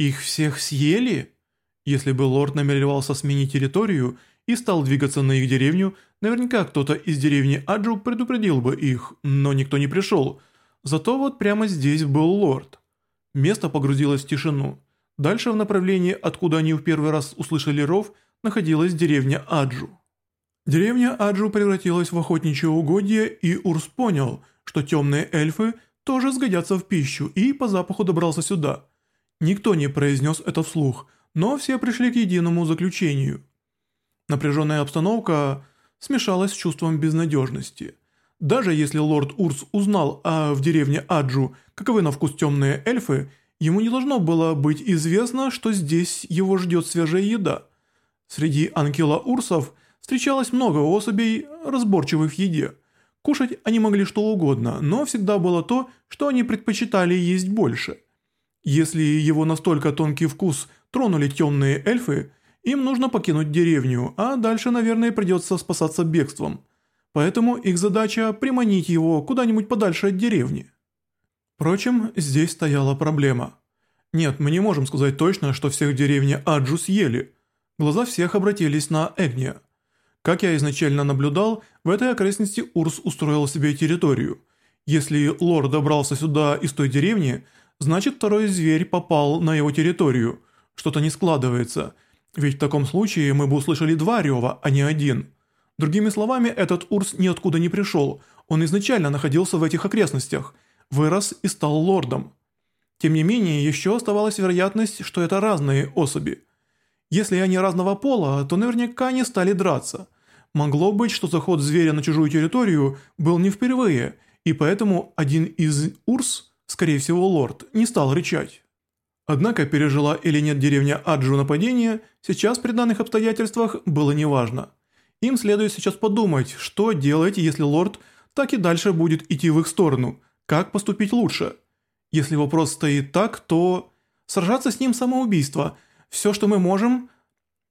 Их всех съели? Если бы лорд намеревался сменить территорию и стал двигаться на их деревню, наверняка кто-то из деревни Аджу предупредил бы их, но никто не пришел. Зато вот прямо здесь был лорд. Место погрузилось в тишину. Дальше в направлении, откуда они в первый раз услышали ров, находилась деревня Аджу. Деревня Аджу превратилась в охотничье угодье, и Урс понял, что темные эльфы тоже сгодятся в пищу, и по запаху добрался сюда. Никто не произнес это вслух, но все пришли к единому заключению. Напряженная обстановка смешалась с чувством безнадежности. Даже если лорд Урс узнал а в деревне Аджу, каковы на вкус темные эльфы, ему не должно было быть известно, что здесь его ждет свежая еда. Среди анкила Урсов встречалось много особей, разборчивых в еде. Кушать они могли что угодно, но всегда было то, что они предпочитали есть больше. Если его настолько тонкий вкус тронули темные эльфы, им нужно покинуть деревню, а дальше, наверное, придется спасаться бегством. Поэтому их задача приманить его куда-нибудь подальше от деревни. Впрочем, здесь стояла проблема. Нет, мы не можем сказать точно, что всех в деревне Аджу съели. Глаза всех обратились на Эгния. Как я изначально наблюдал, в этой окрестности Урс устроил себе территорию. Если лорд добрался сюда из той деревни, значит второй зверь попал на его территорию. Что-то не складывается, ведь в таком случае мы бы услышали два рева, а не один. Другими словами, этот Урс ниоткуда не пришел, он изначально находился в этих окрестностях, вырос и стал лордом. Тем не менее, еще оставалась вероятность, что это разные особи. Если они разного пола, то наверняка они стали драться. Могло быть, что заход зверя на чужую территорию был не впервые, и поэтому один из Урс, скорее всего лорд, не стал рычать. Однако пережила или нет деревня Аджу нападение, сейчас при данных обстоятельствах было неважно. Им следует сейчас подумать, что делать, если лорд так и дальше будет идти в их сторону, как поступить лучше. Если вопрос стоит так, то сражаться с ним самоубийство – все, что мы можем,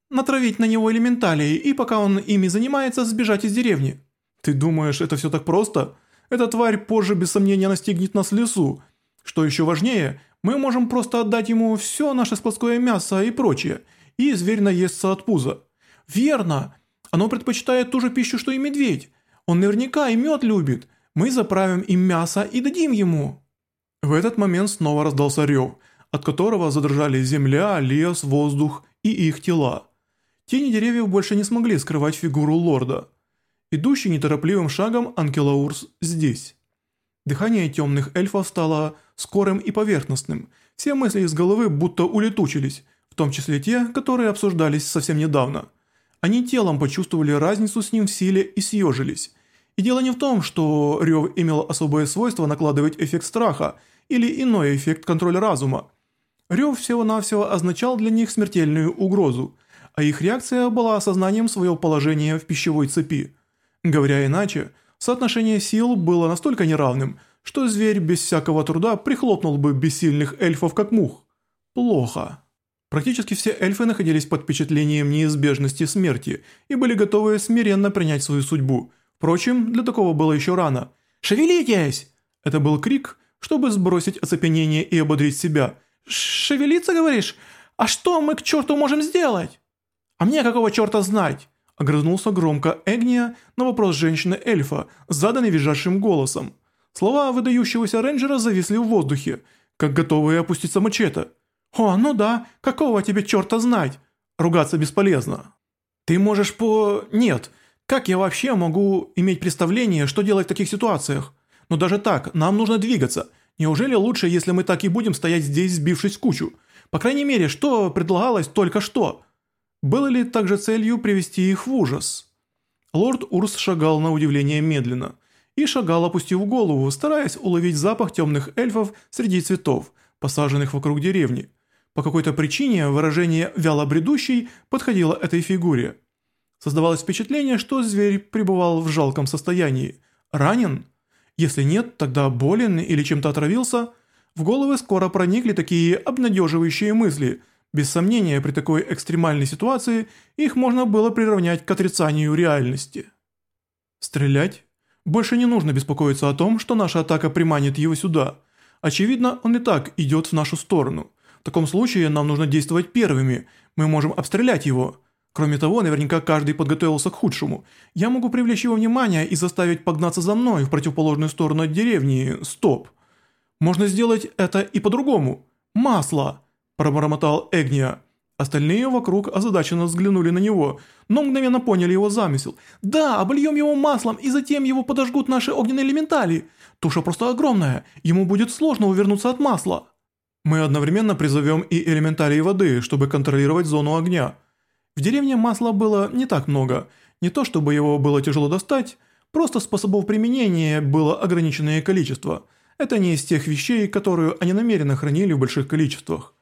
натравить на него элементалии и пока он ими занимается, сбежать из деревни. Ты думаешь, это все так просто? Эта тварь позже без сомнения настигнет нас в лесу. Что еще важнее, мы можем просто отдать ему все наше складское мясо и прочее, и зверь наестся от пуза. Верно, оно предпочитает ту же пищу, что и медведь. Он наверняка и мед любит. Мы заправим им мясо и дадим ему». В этот момент снова раздался рев – от которого задрожали земля, лес, воздух и их тела. Тени деревьев больше не смогли скрывать фигуру лорда. Идущий неторопливым шагом Анкелаурс здесь. Дыхание темных эльфов стало скорым и поверхностным. Все мысли из головы будто улетучились, в том числе те, которые обсуждались совсем недавно. Они телом почувствовали разницу с ним в силе и съежились. И дело не в том, что рев имел особое свойство накладывать эффект страха или иной эффект контроля разума. Рев всего-навсего означал для них смертельную угрозу, а их реакция была осознанием своего положения в пищевой цепи. Говоря иначе, соотношение сил было настолько неравным, что зверь без всякого труда прихлопнул бы бессильных эльфов как мух. Плохо. Практически все эльфы находились под впечатлением неизбежности смерти и были готовы смиренно принять свою судьбу. Впрочем, для такого было еще рано. «Шевелитесь!» Это был крик, чтобы сбросить оцепенение и ободрить себя – «Шевелиться, говоришь? А что мы к черту можем сделать?» «А мне какого черта знать?» Огрызнулся громко Эгния на вопрос женщины-эльфа, заданный визжащим голосом. Слова выдающегося рейнджера зависли в воздухе, как готовые опуститься мачете. «О, ну да, какого тебе черта знать?» Ругаться бесполезно. «Ты можешь по... Нет, как я вообще могу иметь представление, что делать в таких ситуациях? Но даже так, нам нужно двигаться. Неужели лучше, если мы так и будем стоять здесь, сбившись в кучу? По крайней мере, что предлагалось только что? Было ли также целью привести их в ужас? Лорд Урс шагал на удивление медленно. И шагал, опустив голову, стараясь уловить запах темных эльфов среди цветов, посаженных вокруг деревни. По какой-то причине выражение «вяло бредущий» подходило этой фигуре. Создавалось впечатление, что зверь пребывал в жалком состоянии. Ранен? Если нет, тогда болен или чем-то отравился. В головы скоро проникли такие обнадеживающие мысли. Без сомнения, при такой экстремальной ситуации их можно было приравнять к отрицанию реальности. Стрелять? Больше не нужно беспокоиться о том, что наша атака приманит его сюда. Очевидно, он и так идет в нашу сторону. В таком случае нам нужно действовать первыми, мы можем обстрелять его. Кроме того, наверняка каждый подготовился к худшему. Я могу привлечь его внимание и заставить погнаться за мной в противоположную сторону от деревни. Стоп. Можно сделать это и по-другому. Масло, пробормотал Эгния. Остальные вокруг озадаченно взглянули на него, но мгновенно поняли его замысел. «Да, обольем его маслом, и затем его подожгут наши огненные элементали. Туша просто огромная, ему будет сложно увернуться от масла». Мы одновременно призовем и элементарии воды, чтобы контролировать зону огня. В деревне масла было не так много, не то чтобы его было тяжело достать, просто способов применения было ограниченное количество. Это не из тех вещей, которые они намеренно хранили в больших количествах.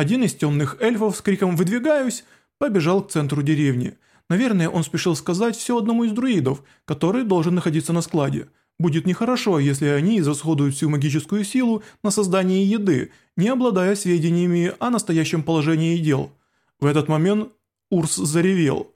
Один из темных эльфов с криком «Выдвигаюсь!» побежал к центру деревни. Наверное, он спешил сказать все одному из друидов, который должен находиться на складе. Будет нехорошо, если они израсходуют всю магическую силу на создание еды, не обладая сведениями о настоящем положении дел. В этот момент Урс заревел,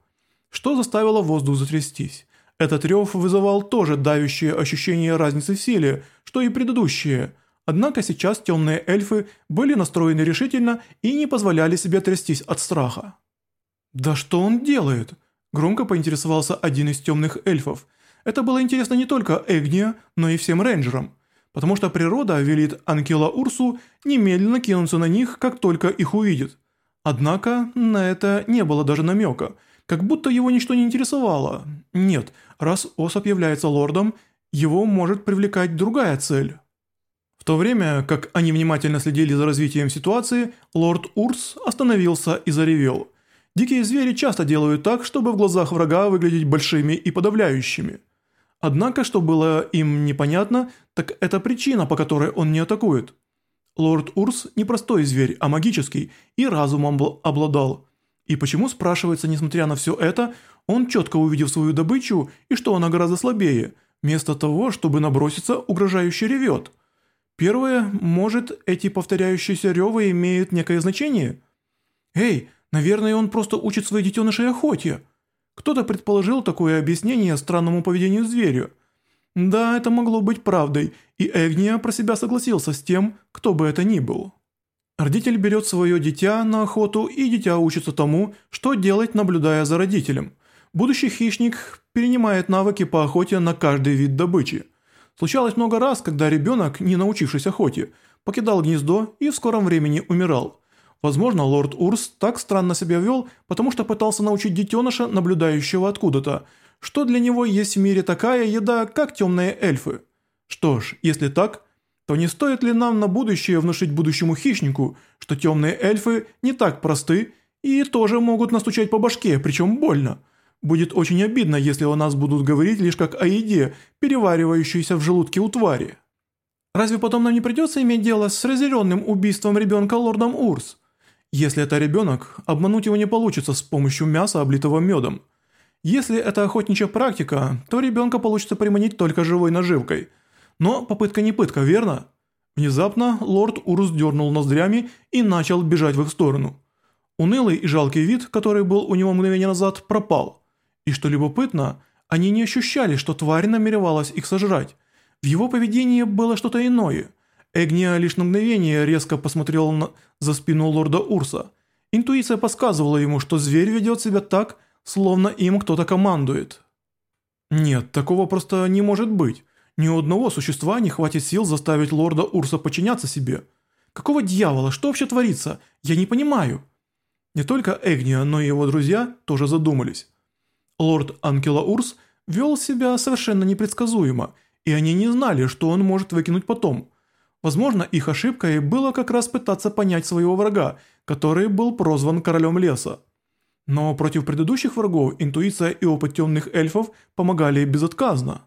что заставило воздух затрястись. Этот рев вызывал тоже давящее ощущение разницы в силе, что и предыдущие – Однако сейчас темные эльфы были настроены решительно и не позволяли себе трястись от страха. «Да что он делает?» – громко поинтересовался один из темных эльфов. Это было интересно не только Эгния, но и всем рейнджерам, потому что природа велит Анкела Урсу немедленно кинуться на них, как только их увидит. Однако на это не было даже намека, как будто его ничто не интересовало. Нет, раз Осоп является лордом, его может привлекать другая цель. В то время, как они внимательно следили за развитием ситуации, лорд Урс остановился и заревел. Дикие звери часто делают так, чтобы в глазах врага выглядеть большими и подавляющими. Однако, что было им непонятно, так это причина, по которой он не атакует. Лорд Урс не простой зверь, а магический, и разумом обладал. И почему, спрашивается, несмотря на все это, он четко увидев свою добычу и что она гораздо слабее, вместо того, чтобы наброситься, угрожающе ревет – Первое, может, эти повторяющиеся ревы имеют некое значение? Эй, наверное, он просто учит своих детенышей охоте. Кто-то предположил такое объяснение странному поведению зверя. Да, это могло быть правдой, и Эгния про себя согласился с тем, кто бы это ни был. Родитель берет свое дитя на охоту, и дитя учится тому, что делать, наблюдая за родителем. Будущий хищник перенимает навыки по охоте на каждый вид добычи. Случалось много раз, когда ребенок, не научившись охоте, покидал гнездо и в скором времени умирал. Возможно, лорд Урс так странно себя вел, потому что пытался научить детеныша, наблюдающего откуда-то, что для него есть в мире такая еда, как темные эльфы. Что ж, если так, то не стоит ли нам на будущее внушить будущему хищнику, что темные эльфы не так просты и тоже могут настучать по башке, причем больно – Будет очень обидно, если о нас будут говорить лишь как о еде, переваривающейся в желудке у твари. Разве потом нам не придется иметь дело с разъяренным убийством ребенка лордом Урс? Если это ребенок, обмануть его не получится с помощью мяса, облитого медом. Если это охотничья практика, то ребенка получится приманить только живой наживкой. Но попытка не пытка, верно? Внезапно лорд Урс дернул ноздрями и начал бежать в их сторону. Унылый и жалкий вид, который был у него мгновение назад, пропал. И что любопытно, они не ощущали, что тварь намеревалась их сожрать. В его поведении было что-то иное. Эгния лишь на мгновение резко посмотрел на... за спину лорда Урса. Интуиция подсказывала ему, что зверь ведет себя так, словно им кто-то командует. Нет, такого просто не может быть. Ни у одного существа не хватит сил заставить лорда Урса подчиняться себе. Какого дьявола, что вообще творится? Я не понимаю. Не только Эгния, но и его друзья тоже задумались. Лорд Анкелаурс вел себя совершенно непредсказуемо, и они не знали, что он может выкинуть потом. Возможно, их ошибкой было как раз пытаться понять своего врага, который был прозван королем леса. Но против предыдущих врагов интуиция и опыт темных эльфов помогали безотказно.